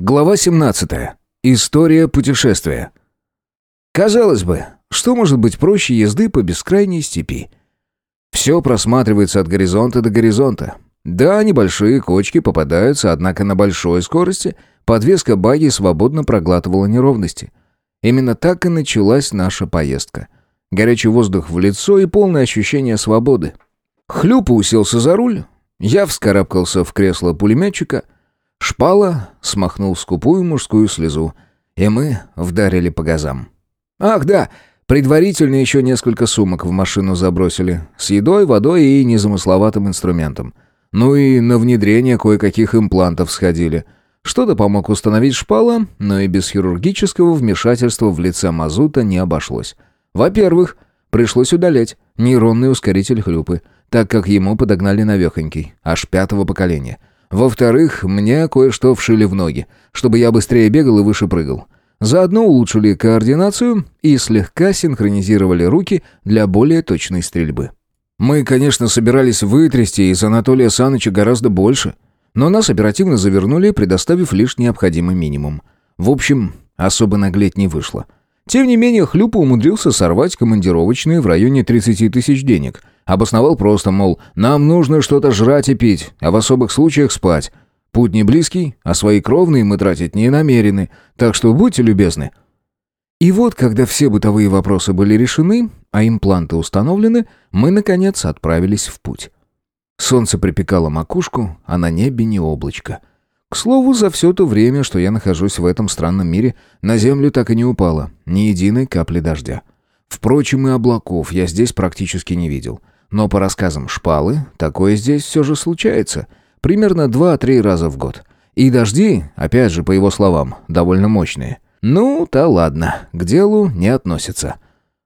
Глава 17. История путешествия. Казалось бы, что может быть проще езды по бескрайней степи? Все просматривается от горизонта до горизонта. Да, небольшие кочки попадаются, однако на большой скорости подвеска баги свободно проглатывала неровности. Именно так и началась наша поездка. Горячий воздух в лицо и полное ощущение свободы. Хлюпа уселся за руль, я вскарабкался в кресло пулеметчика — Шпала смахнул скупую мужскую слезу, и мы вдарили по газам. «Ах, да!» Предварительно еще несколько сумок в машину забросили. С едой, водой и незамысловатым инструментом. Ну и на внедрение кое-каких имплантов сходили. Что-то помог установить шпала, но и без хирургического вмешательства в лице мазута не обошлось. Во-первых, пришлось удалять нейронный ускоритель хлюпы, так как ему подогнали навехонький, аж пятого поколения. Во-вторых, мне кое-что вшили в ноги, чтобы я быстрее бегал и выше прыгал. Заодно улучшили координацию и слегка синхронизировали руки для более точной стрельбы. Мы, конечно, собирались вытрясти из Анатолия Саныча гораздо больше, но нас оперативно завернули, предоставив лишь необходимый минимум. В общем, особо наглеть не вышло. Тем не менее, Хлюпа умудрился сорвать командировочные в районе 30 тысяч денег – Обосновал просто, мол, нам нужно что-то жрать и пить, а в особых случаях спать. Путь не близкий, а свои кровные мы тратить не намерены, так что будьте любезны». И вот, когда все бытовые вопросы были решены, а импланты установлены, мы, наконец, отправились в путь. Солнце припекало макушку, а на небе не облачко. К слову, за все то время, что я нахожусь в этом странном мире, на землю так и не упало, ни единой капли дождя. Впрочем, и облаков я здесь практически не видел. Но по рассказам Шпалы, такое здесь все же случается. Примерно два-три раза в год. И дожди, опять же, по его словам, довольно мощные. Ну, да ладно, к делу не относится.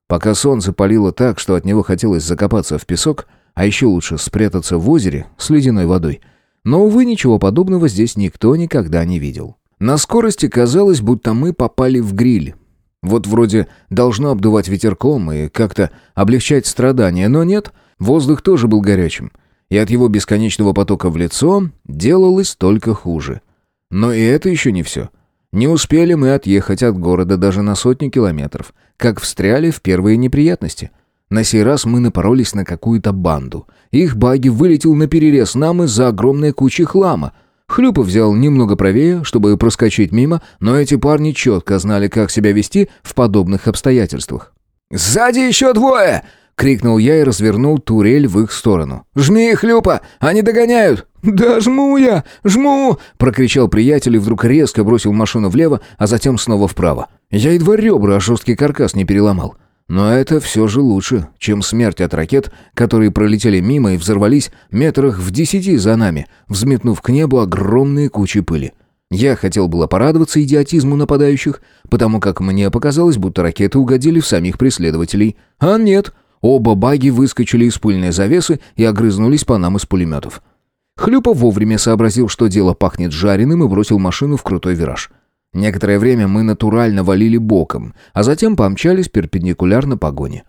Пока солнце палило так, что от него хотелось закопаться в песок, а еще лучше спрятаться в озере с ледяной водой. Но, увы, ничего подобного здесь никто никогда не видел. На скорости казалось, будто мы попали в гриль. Вот вроде должно обдувать ветерком и как-то облегчать страдания, но нет, Воздух тоже был горячим, и от его бесконечного потока в лицо делалось только хуже. Но и это еще не все. Не успели мы отъехать от города даже на сотни километров, как встряли в первые неприятности. На сей раз мы напоролись на какую-то банду. Их баги вылетел на перерез нам из-за огромной кучи хлама. Хлюпов взял немного правее, чтобы проскочить мимо, но эти парни четко знали, как себя вести в подобных обстоятельствах. «Сзади еще двое!» — крикнул я и развернул турель в их сторону. «Жми их, Люпа! Они догоняют!» «Да жму я! Жму!» — прокричал приятель и вдруг резко бросил машину влево, а затем снова вправо. Я едва ребра, а жесткий каркас не переломал. Но это все же лучше, чем смерть от ракет, которые пролетели мимо и взорвались метрах в десяти за нами, взметнув к небу огромные кучи пыли. Я хотел было порадоваться идиотизму нападающих, потому как мне показалось, будто ракеты угодили в самих преследователей. А нет, Оба баги выскочили из пыльной завесы и огрызнулись по нам из пулеметов. Хлюпов вовремя сообразил, что дело пахнет жареным, и бросил машину в крутой вираж. Некоторое время мы натурально валили боком, а затем помчались перпендикулярно погоне.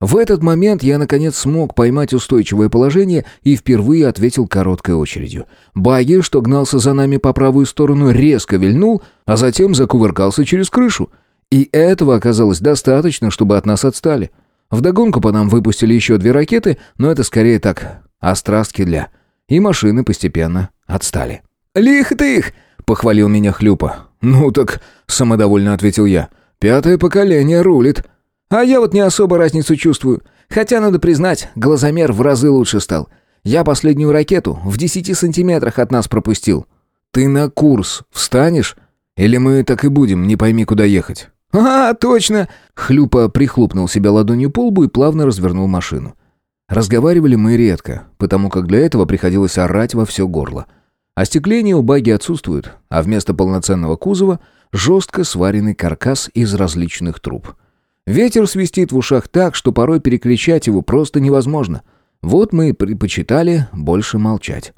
В этот момент я, наконец, смог поймать устойчивое положение и впервые ответил короткой очередью. Баги, что гнался за нами по правую сторону, резко вильнул, а затем закувыркался через крышу. И этого оказалось достаточно, чтобы от нас отстали. Вдогонку по нам выпустили еще две ракеты, но это скорее так, острастки для... И машины постепенно отстали. «Лих ты их!» — похвалил меня Хлюпа. «Ну так», — самодовольно ответил я, — «пятое поколение рулит». «А я вот не особо разницу чувствую. Хотя, надо признать, глазомер в разы лучше стал. Я последнюю ракету в десяти сантиметрах от нас пропустил». «Ты на курс встанешь? Или мы так и будем, не пойми, куда ехать?» «А, точно!» Хлюпа прихлопнул себя ладонью по лбу и плавно развернул машину. Разговаривали мы редко, потому как для этого приходилось орать во все горло. Остекление у баги отсутствует, а вместо полноценного кузова жестко сваренный каркас из различных труб. Ветер свистит в ушах так, что порой перекричать его просто невозможно. Вот мы и предпочитали больше молчать.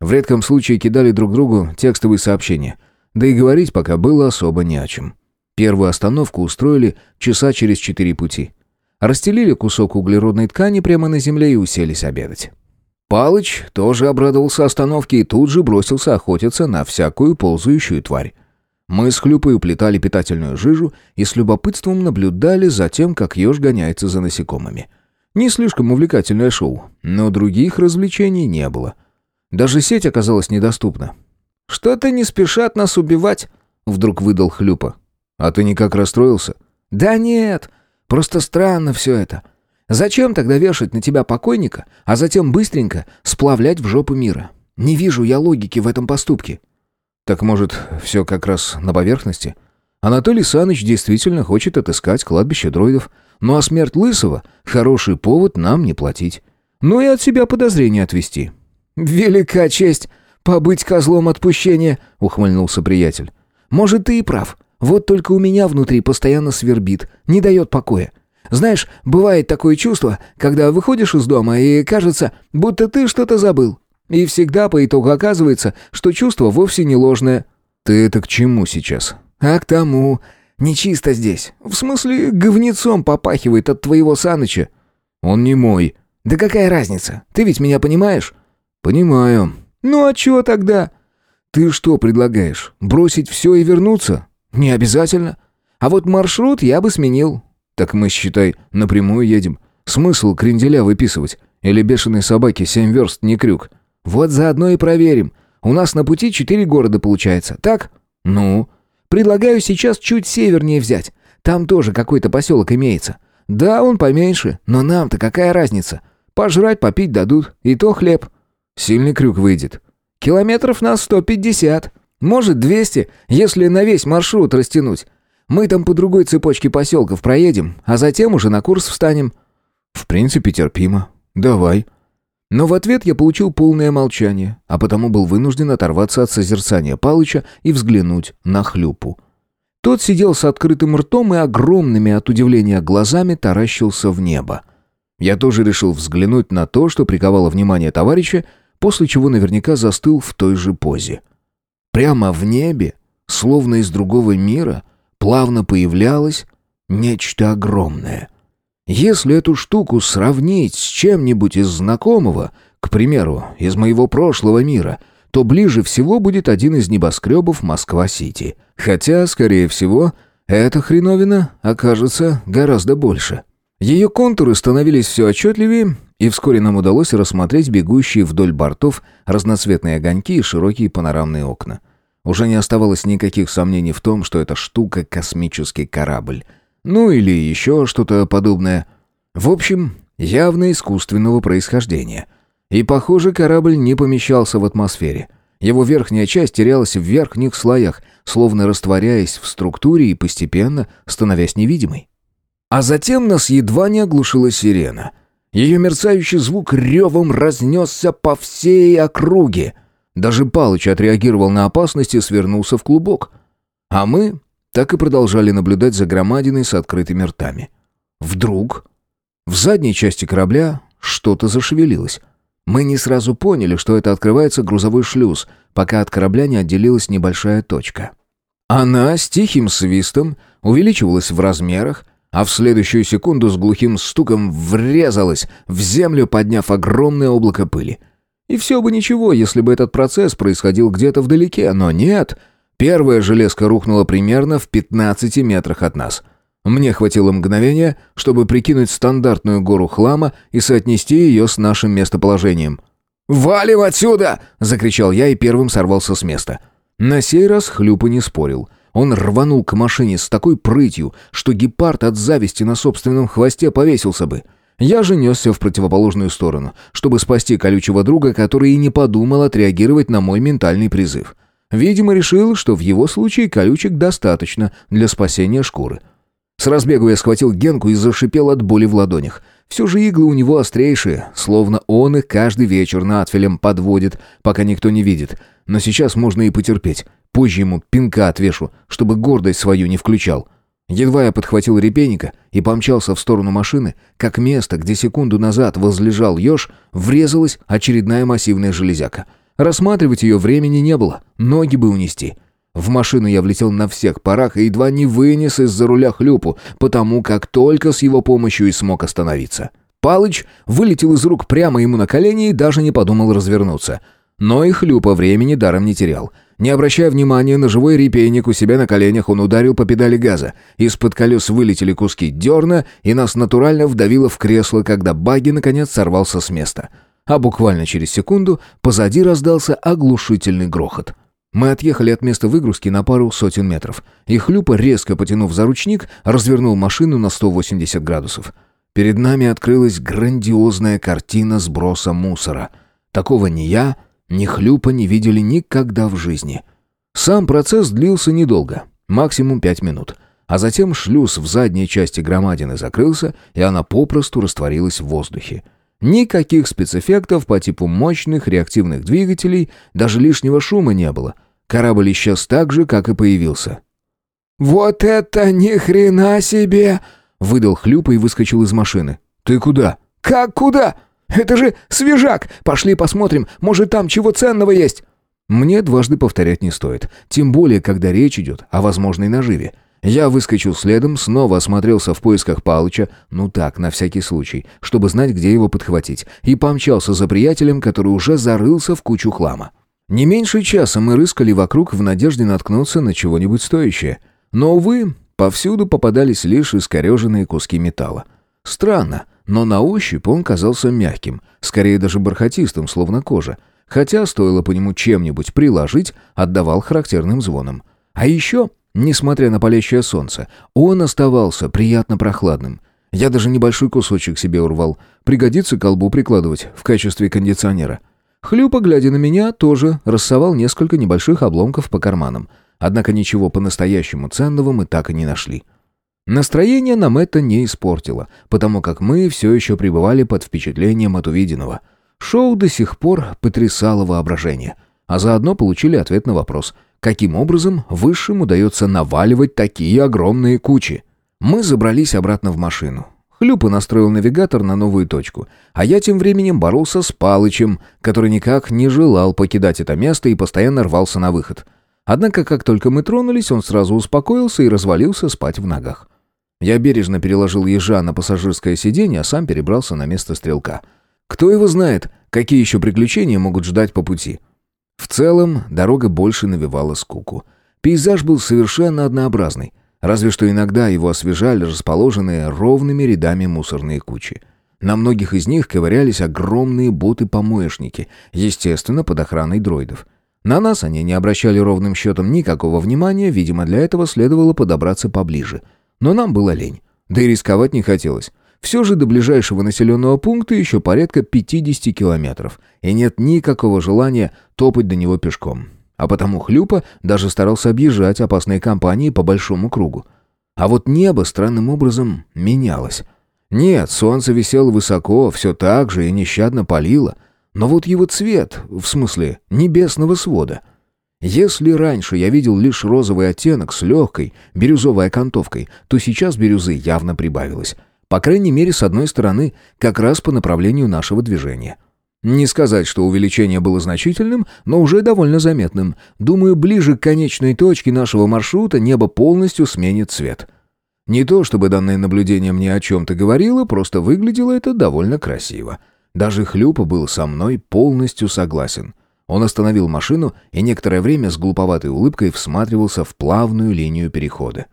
В редком случае кидали друг другу текстовые сообщения, да и говорить пока было особо не о чем. Первую остановку устроили часа через четыре пути. Расстелили кусок углеродной ткани прямо на земле и уселись обедать. Палыч тоже обрадовался остановке и тут же бросился охотиться на всякую ползающую тварь. Мы с Хлюпой уплетали питательную жижу и с любопытством наблюдали за тем, как еж гоняется за насекомыми. Не слишком увлекательное шоу, но других развлечений не было. Даже сеть оказалась недоступна. «Что-то не спешат нас убивать», — вдруг выдал Хлюпа. «А ты никак расстроился?» «Да нет, просто странно все это. Зачем тогда вешать на тебя покойника, а затем быстренько сплавлять в жопу мира? Не вижу я логики в этом поступке». Так может, все как раз на поверхности? Анатолий Саныч действительно хочет отыскать кладбище дроидов, ну а смерть Лысого — хороший повод нам не платить. Ну и от себя подозрения отвести. «Велика честь побыть козлом отпущения», — ухмыльнулся приятель. «Может, ты и прав. Вот только у меня внутри постоянно свербит, не дает покоя. Знаешь, бывает такое чувство, когда выходишь из дома и кажется, будто ты что-то забыл. И всегда по итогу оказывается, что чувство вовсе не ложное. Ты это к чему сейчас? А к тому. Нечисто здесь. В смысле, говнецом попахивает от твоего Саныча. Он не мой. Да какая разница? Ты ведь меня понимаешь? Понимаю. Ну а чего тогда? Ты что предлагаешь? Бросить все и вернуться? Не обязательно. А вот маршрут я бы сменил. Так мы, считай, напрямую едем. Смысл кренделя выписывать? Или бешеной собаки семь верст не крюк? Вот заодно и проверим. У нас на пути четыре города получается, так? Ну? Предлагаю сейчас чуть севернее взять. Там тоже какой-то поселок имеется. Да, он поменьше, но нам-то какая разница? Пожрать, попить дадут, и то хлеб. Сильный крюк выйдет. Километров на сто пятьдесят. Может, двести, если на весь маршрут растянуть. Мы там по другой цепочке поселков проедем, а затем уже на курс встанем. В принципе, терпимо. Давай. Но в ответ я получил полное молчание, а потому был вынужден оторваться от созерцания Палыча и взглянуть на хлюпу. Тот сидел с открытым ртом и огромными от удивления глазами таращился в небо. Я тоже решил взглянуть на то, что приковало внимание товарища, после чего наверняка застыл в той же позе. Прямо в небе, словно из другого мира, плавно появлялось нечто огромное — если эту штуку сравнить с чем-нибудь из знакомого, к примеру, из моего прошлого мира, то ближе всего будет один из небоскребов Москва-Сити. Хотя, скорее всего, эта хреновина окажется гораздо больше. Ее контуры становились все отчетливее, и вскоре нам удалось рассмотреть бегущие вдоль бортов разноцветные огоньки и широкие панорамные окна. Уже не оставалось никаких сомнений в том, что эта штука — космический корабль — ну или еще что-то подобное. В общем, явно искусственного происхождения. И, похоже, корабль не помещался в атмосфере. Его верхняя часть терялась в верхних слоях, словно растворяясь в структуре и постепенно становясь невидимой. А затем нас едва не оглушила сирена. Ее мерцающий звук ревом разнесся по всей округе. Даже Палыч отреагировал на опасность и свернулся в клубок. А мы так и продолжали наблюдать за громадиной с открытыми ртами. Вдруг в задней части корабля что-то зашевелилось. Мы не сразу поняли, что это открывается грузовой шлюз, пока от корабля не отделилась небольшая точка. Она с тихим свистом увеличивалась в размерах, а в следующую секунду с глухим стуком врезалась в землю, подняв огромное облако пыли. И все бы ничего, если бы этот процесс происходил где-то вдалеке, но нет — Первая железка рухнула примерно в 15 метрах от нас. Мне хватило мгновения, чтобы прикинуть стандартную гору хлама и соотнести ее с нашим местоположением. «Валим отсюда!» — закричал я и первым сорвался с места. На сей раз Хлюпа не спорил. Он рванул к машине с такой прытью, что гепард от зависти на собственном хвосте повесился бы. Я же несся в противоположную сторону, чтобы спасти колючего друга, который и не подумал отреагировать на мой ментальный призыв. Видимо, решил, что в его случае колючек достаточно для спасения шкуры. С разбегу я схватил Генку и зашипел от боли в ладонях. Все же иглы у него острейшие, словно он их каждый вечер надфилем подводит, пока никто не видит. Но сейчас можно и потерпеть. Позже ему пинка отвешу, чтобы гордость свою не включал. Едва я подхватил репейника и помчался в сторону машины, как место, где секунду назад возлежал еж, врезалась очередная массивная железяка — Рассматривать ее времени не было, ноги бы унести. В машину я влетел на всех парах и едва не вынес из-за руля хлюпу, потому как только с его помощью и смог остановиться. Палыч вылетел из рук прямо ему на колени и даже не подумал развернуться. Но и хлюпа времени даром не терял. Не обращая внимания на живой репейник у себя на коленях, он ударил по педали газа. Из-под колес вылетели куски дерна, и нас натурально вдавило в кресло, когда багги наконец сорвался с места. А буквально через секунду позади раздался оглушительный грохот. Мы отъехали от места выгрузки на пару сотен метров, и Хлюпа, резко потянув за ручник, развернул машину на 180 градусов. Перед нами открылась грандиозная картина сброса мусора. Такого ни я, ни Хлюпа не видели никогда в жизни. Сам процесс длился недолго, максимум пять минут. А затем шлюз в задней части громадины закрылся, и она попросту растворилась в воздухе. Никаких спецэффектов по типу мощных реактивных двигателей, даже лишнего шума не было. Корабль исчез так же, как и появился. «Вот это ни хрена себе!» — выдал Хлюпа и выскочил из машины. «Ты куда?» «Как куда? Это же свежак! Пошли посмотрим, может там чего ценного есть!» Мне дважды повторять не стоит, тем более, когда речь идет о возможной наживе. Я выскочил следом, снова осмотрелся в поисках Палыча, ну так, на всякий случай, чтобы знать, где его подхватить, и помчался за приятелем, который уже зарылся в кучу хлама. Не меньше часа мы рыскали вокруг в надежде наткнуться на чего-нибудь стоящее. Но, увы, повсюду попадались лишь искореженные куски металла. Странно, но на ощупь он казался мягким, скорее даже бархатистым, словно кожа, хотя стоило по нему чем-нибудь приложить, отдавал характерным звоном. А еще Несмотря на палящее солнце, он оставался приятно прохладным. Я даже небольшой кусочек себе урвал. Пригодится колбу прикладывать в качестве кондиционера. Хлюпа, глядя на меня, тоже рассовал несколько небольших обломков по карманам. Однако ничего по-настоящему ценного мы так и не нашли. Настроение нам это не испортило, потому как мы все еще пребывали под впечатлением от увиденного. Шоу до сих пор потрясало воображение. А заодно получили ответ на вопрос – Каким образом высшим удается наваливать такие огромные кучи? Мы забрались обратно в машину. Хлюпа настроил навигатор на новую точку, а я тем временем боролся с Палычем, который никак не желал покидать это место и постоянно рвался на выход. Однако, как только мы тронулись, он сразу успокоился и развалился спать в ногах. Я бережно переложил ежа на пассажирское сиденье, а сам перебрался на место стрелка. Кто его знает, какие еще приключения могут ждать по пути. В целом, дорога больше навевала скуку. Пейзаж был совершенно однообразный, разве что иногда его освежали расположенные ровными рядами мусорные кучи. На многих из них ковырялись огромные боты-помоечники, естественно, под охраной дроидов. На нас они не обращали ровным счетом никакого внимания, видимо, для этого следовало подобраться поближе. Но нам было лень. Да и рисковать не хотелось. Все же до ближайшего населенного пункта еще порядка 50 километров, и нет никакого желания топать до него пешком. А потому Хлюпа даже старался объезжать опасные компании по большому кругу. А вот небо странным образом менялось. Нет, солнце висело высоко, все так же и нещадно палило, но вот его цвет, в смысле небесного свода — если раньше я видел лишь розовый оттенок с легкой бирюзовой окантовкой, то сейчас бирюзы явно прибавилось. По крайней мере, с одной стороны, как раз по направлению нашего движения. Не сказать, что увеличение было значительным, но уже довольно заметным. Думаю, ближе к конечной точке нашего маршрута небо полностью сменит цвет. Не то, чтобы данное наблюдение мне о чем-то говорило, просто выглядело это довольно красиво. Даже Хлюпа был со мной полностью согласен. Он остановил машину и некоторое время с глуповатой улыбкой всматривался в плавную линию перехода.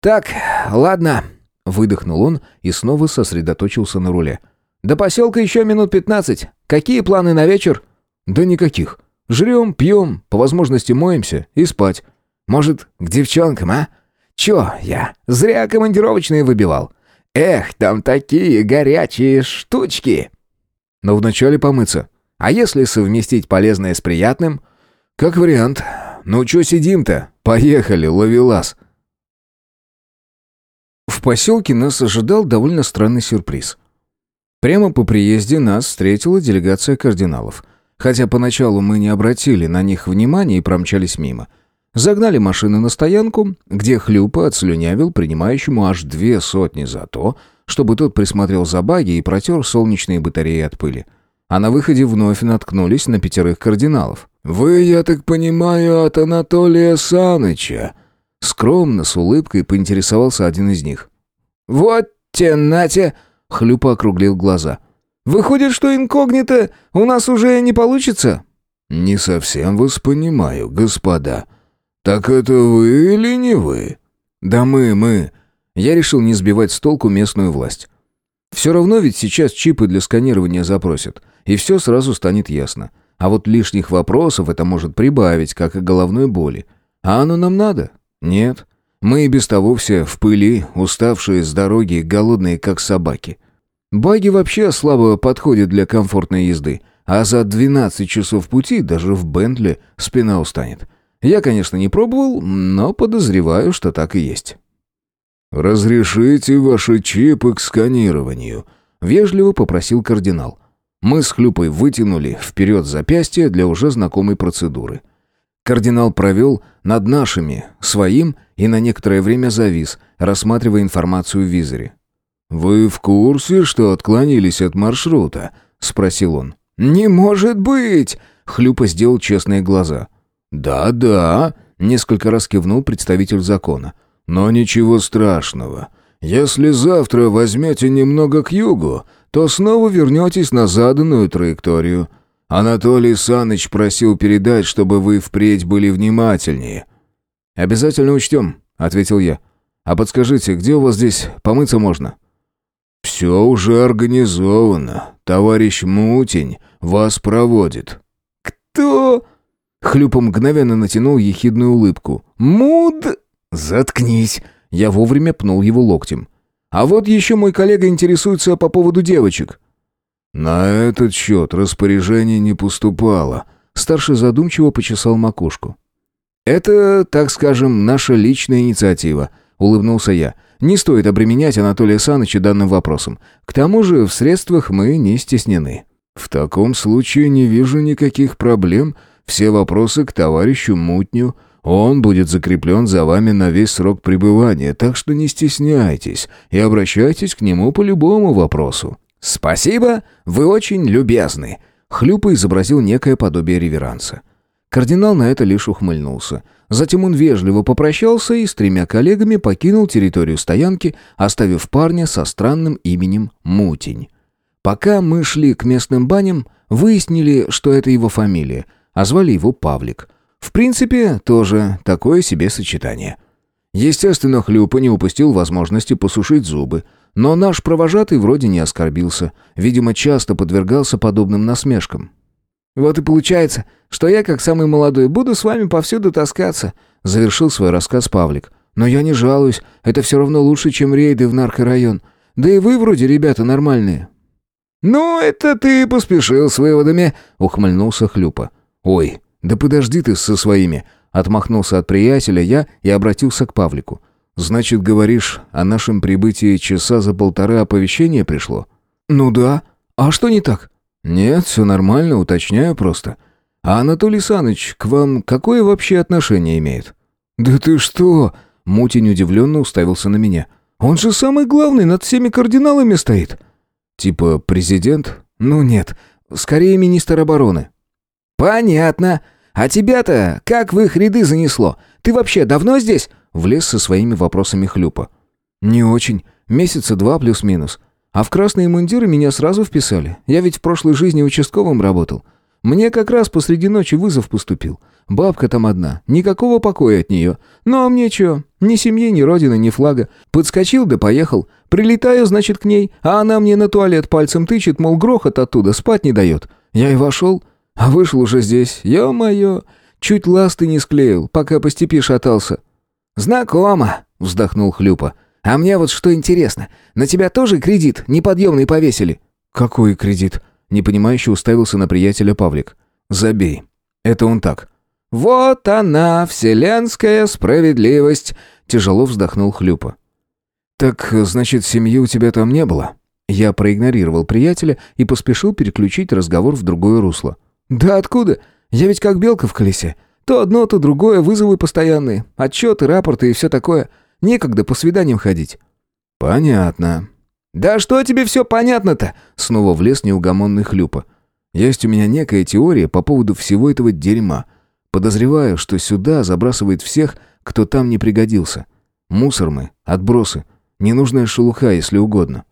«Так, ладно», Выдохнул он и снова сосредоточился на руле. «До поселка еще минут пятнадцать. Какие планы на вечер?» «Да никаких. Жрем, пьем, по возможности моемся и спать. Может, к девчонкам, а? Чё я? Зря командировочные выбивал. Эх, там такие горячие штучки!» «Но вначале помыться. А если совместить полезное с приятным?» «Как вариант. Ну чё сидим-то? Поехали, ловелас!» В поселке нас ожидал довольно странный сюрприз. Прямо по приезде нас встретила делегация кардиналов. Хотя поначалу мы не обратили на них внимания и промчались мимо. Загнали машину на стоянку, где Хлюпа отслюнявил принимающему аж две сотни за то, чтобы тот присмотрел за баги и протер солнечные батареи от пыли. А на выходе вновь наткнулись на пятерых кардиналов. «Вы, я так понимаю, от Анатолия Саныча?» Скромно, с улыбкой поинтересовался один из них. «Вот те, нате!» — Хлюпа округлил глаза. «Выходит, что инкогнито у нас уже не получится?» «Не совсем вас понимаю, господа. Так это вы или не вы?» «Да мы, мы». Я решил не сбивать с толку местную власть. Все равно ведь сейчас чипы для сканирования запросят, и все сразу станет ясно. А вот лишних вопросов это может прибавить, как и головной боли. А оно нам надо? Нет. Мы и без того все в пыли, уставшие с дороги, голодные, как собаки. Баги вообще слабо подходят для комфортной езды, а за 12 часов пути даже в Бентли спина устанет. Я, конечно, не пробовал, но подозреваю, что так и есть. «Разрешите ваши чипы к сканированию», — вежливо попросил кардинал. Мы с Хлюпой вытянули вперед запястье для уже знакомой процедуры. Кардинал провел над нашими, своим, и на некоторое время завис, рассматривая информацию в визоре. «Вы в курсе, что отклонились от маршрута?» — спросил он. «Не может быть!» — Хлюпа сделал честные глаза. «Да-да», — несколько раз кивнул представитель закона. «Но ничего страшного. Если завтра возьмете немного к югу, то снова вернетесь на заданную траекторию. Анатолий Саныч просил передать, чтобы вы впредь были внимательнее». «Обязательно учтем», — ответил я. «А подскажите, где у вас здесь помыться можно?» «Все уже организовано. Товарищ Мутень вас проводит». «Кто?» Хлюпа мгновенно натянул ехидную улыбку. «Муд...» «Заткнись!» Я вовремя пнул его локтем. А вот еще мой коллега интересуется по поводу девочек». «На этот счет распоряжение не поступало», — старший задумчиво почесал макушку. «Это, так скажем, наша личная инициатива», — улыбнулся я. «Не стоит обременять Анатолия Саныча данным вопросом. К тому же в средствах мы не стеснены». «В таком случае не вижу никаких проблем. Все вопросы к товарищу Мутню. Он будет закреплен за вами на весь срок пребывания, так что не стесняйтесь и обращайтесь к нему по любому вопросу». «Спасибо, вы очень любезны», — Хлюпа изобразил некое подобие реверанса. Кардинал на это лишь ухмыльнулся. Затем он вежливо попрощался и с тремя коллегами покинул территорию стоянки, оставив парня со странным именем Мутень. Пока мы шли к местным баням, выяснили, что это его фамилия, а звали его Павлик — в принципе, тоже такое себе сочетание. Естественно, Хлюпа не упустил возможности посушить зубы, но наш провожатый вроде не оскорбился, видимо, часто подвергался подобным насмешкам. «Вот и получается, что я, как самый молодой, буду с вами повсюду таскаться», завершил свой рассказ Павлик. «Но я не жалуюсь, это все равно лучше, чем рейды в наркорайон. Да и вы вроде ребята нормальные». «Ну, это ты поспешил с выводами», — ухмыльнулся Хлюпа. «Ой, «Да подожди ты со своими!» Отмахнулся от приятеля я и обратился к Павлику. «Значит, говоришь, о нашем прибытии часа за полтора оповещение пришло?» «Ну да. А что не так?» «Нет, все нормально, уточняю просто. А Анатолий Саныч к вам какое вообще отношение имеет?» «Да ты что?» Мутень удивленно уставился на меня. «Он же самый главный, над всеми кардиналами стоит». «Типа президент?» «Ну нет, скорее министр обороны». «Понятно. «А тебя-то как в их ряды занесло? Ты вообще давно здесь?» Влез со своими вопросами Хлюпа. «Не очень. Месяца два плюс-минус. А в красные мундиры меня сразу вписали. Я ведь в прошлой жизни участковым работал. Мне как раз посреди ночи вызов поступил. Бабка там одна, никакого покоя от нее. Ну а мне чё? Ни семьи, ни родины, ни флага. Подскочил да поехал. Прилетаю, значит, к ней, а она мне на туалет пальцем тычет, мол, грохот оттуда, спать не дает. Я и вошел. А вышел уже здесь, ё-моё, чуть ласты не склеил, пока по степи шатался». «Знакомо», — вздохнул Хлюпа. «А мне вот что интересно, на тебя тоже кредит неподъемный повесили?» «Какой кредит?» — непонимающе уставился на приятеля Павлик. «Забей. Это он так». «Вот она, вселенская справедливость!» — тяжело вздохнул Хлюпа. «Так, значит, семьи у тебя там не было?» Я проигнорировал приятеля и поспешил переключить разговор в другое русло. «Да откуда? Я ведь как белка в колесе. То одно, то другое, вызовы постоянные, отчеты, рапорты и все такое. Некогда по свиданиям ходить». «Понятно». «Да что тебе все понятно-то?» Снова влез неугомонный хлюпа. «Есть у меня некая теория по поводу всего этого дерьма. Подозреваю, что сюда забрасывает всех, кто там не пригодился. Мусор мы, отбросы, ненужная шелуха, если угодно».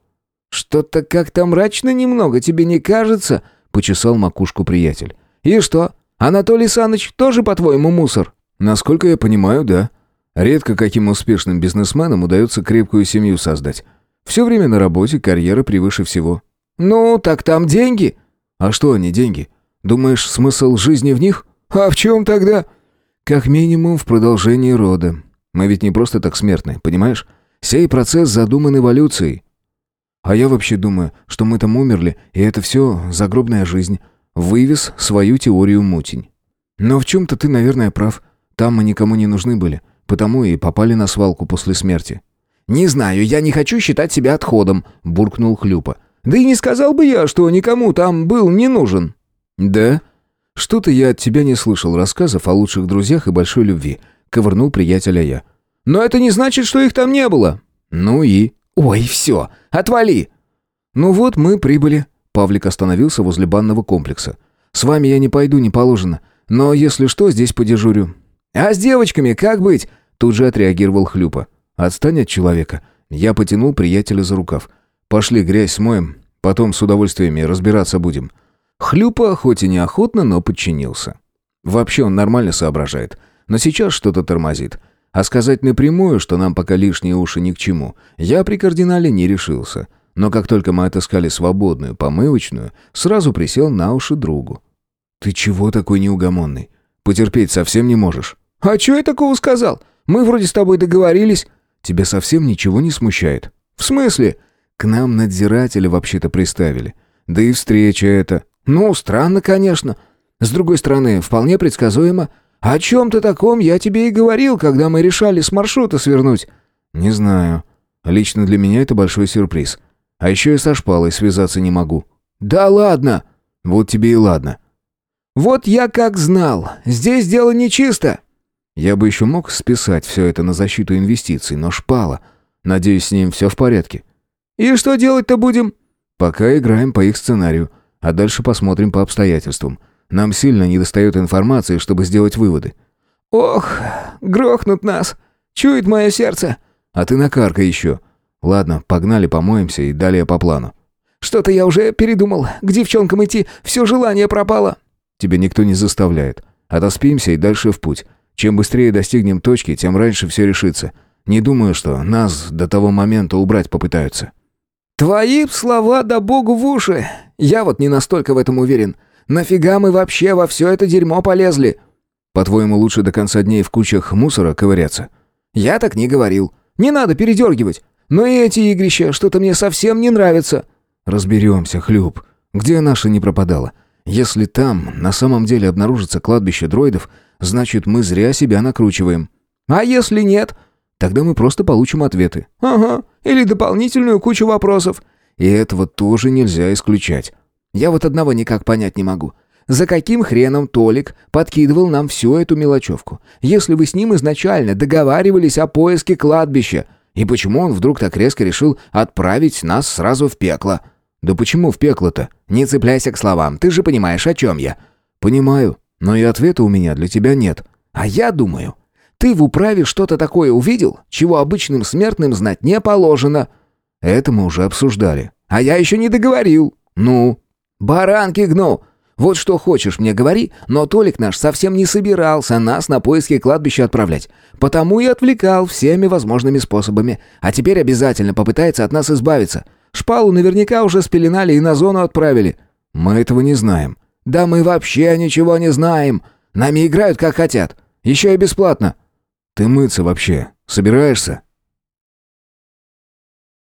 «Что-то как-то мрачно немного, тебе не кажется?» почесал макушку приятель. «И что? Анатолий Саныч тоже, по-твоему, мусор?» «Насколько я понимаю, да. Редко каким успешным бизнесменам удается крепкую семью создать. Все время на работе, карьера превыше всего». «Ну, так там деньги». «А что они, деньги? Думаешь, смысл жизни в них?» «А в чем тогда?» «Как минимум в продолжении рода. Мы ведь не просто так смертны, понимаешь? Сей процесс задуман эволюцией. А я вообще думаю, что мы там умерли, и это все загробная жизнь. Вывез свою теорию мутень. Но в чем-то ты, наверное, прав. Там мы никому не нужны были, потому и попали на свалку после смерти». «Не знаю, я не хочу считать себя отходом», — буркнул Хлюпа. «Да и не сказал бы я, что никому там был не нужен». «Да? Что-то я от тебя не слышал рассказов о лучших друзьях и большой любви», — ковырнул приятеля я. «Но это не значит, что их там не было». «Ну и?» «Ой, все, отвали!» «Ну вот мы прибыли». Павлик остановился возле банного комплекса. «С вами я не пойду, не положено. Но если что, здесь подежурю». «А с девочками как быть?» Тут же отреагировал Хлюпа. «Отстань от человека». Я потянул приятеля за рукав. «Пошли грязь смоем, потом с удовольствием разбираться будем». Хлюпа, хоть и неохотно, но подчинился. Вообще он нормально соображает, но сейчас что-то тормозит. А сказать напрямую, что нам пока лишние уши ни к чему, я при кардинале не решился. Но как только мы отыскали свободную помывочную, сразу присел на уши другу. «Ты чего такой неугомонный? Потерпеть совсем не можешь?» «А чё я такого сказал? Мы вроде с тобой договорились». «Тебя совсем ничего не смущает?» «В смысле?» «К нам надзирателя вообще-то приставили. Да и встреча эта...» «Ну, странно, конечно. С другой стороны, вполне предсказуемо. О чем-то таком я тебе и говорил, когда мы решали с маршрута свернуть». «Не знаю. Лично для меня это большой сюрприз. А еще я со шпалой связаться не могу». «Да ладно!» «Вот тебе и ладно». «Вот я как знал. Здесь дело нечисто». Я бы еще мог списать все это на защиту инвестиций, но шпала. Надеюсь, с ним все в порядке. «И что делать-то будем?» «Пока играем по их сценарию, а дальше посмотрим по обстоятельствам. Нам сильно недостает информации, чтобы сделать выводы». «Ох, грохнут нас. Чует мое сердце». «А ты накарка еще. Ладно, погнали, помоемся и далее по плану». «Что-то я уже передумал. К девчонкам идти все желание пропало». «Тебя никто не заставляет. Отоспимся и дальше в путь. Чем быстрее достигнем точки, тем раньше все решится. Не думаю, что нас до того момента убрать попытаются». «Твои слова да богу в уши. Я вот не настолько в этом уверен. Нафига мы вообще во все это дерьмо полезли?» «По-твоему, лучше до конца дней в кучах мусора ковыряться?» «Я так не говорил. Не надо передергивать. Но и эти игрища что-то мне совсем не нравятся». «Разберемся, Хлюп. Где наша не пропадала? Если там на самом деле обнаружится кладбище дроидов, значит, мы зря себя накручиваем». «А если нет?» «Тогда мы просто получим ответы». «Ага. Или дополнительную кучу вопросов». «И этого тоже нельзя исключать». «Я вот одного никак понять не могу. За каким хреном Толик подкидывал нам всю эту мелочевку, если вы с ним изначально договаривались о поиске кладбища? И почему он вдруг так резко решил отправить нас сразу в пекло? Да почему в пекло-то? Не цепляйся к словам, ты же понимаешь, о чем я. Понимаю, но и ответа у меня для тебя нет. А я думаю, ты в управе что-то такое увидел, чего обычным смертным знать не положено. Это мы уже обсуждали. А я еще не договорил. Ну? Баранки гну. Вот что хочешь мне говори, но Толик наш совсем не собирался нас на поиски кладбища отправлять. Потому и отвлекал всеми возможными способами. А теперь обязательно попытается от нас избавиться. Шпалу наверняка уже спеленали и на зону отправили. Мы этого не знаем. Да мы вообще ничего не знаем. Нами играют как хотят. Еще и бесплатно. Ты мыться вообще собираешься?